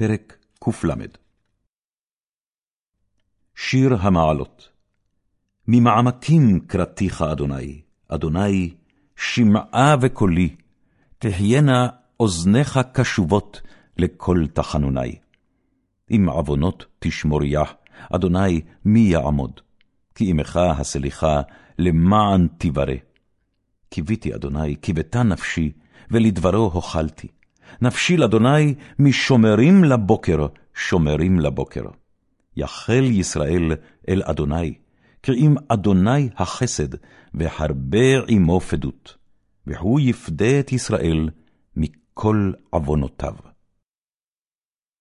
פרק קל שיר המעלות ממעמקים קראתיך, אדוני, אדוני, שמעה וקולי, תחיינה אוזניך קשובות לכל תחנוני. אם עוונות תשמוריה, אדוני, מי יעמוד? כי עמך הסליחה, למען תברא. קיוויתי, אדוני, קיוותה נפשי, ולדברו הוחלתי. נפשי לאדוני משומרים לבוקר, שומרים לבוקר. יחל ישראל אל אדוני, אם אדוני החסד, והרבה עמו פדות, והוא יפדה את ישראל מכל עוונותיו.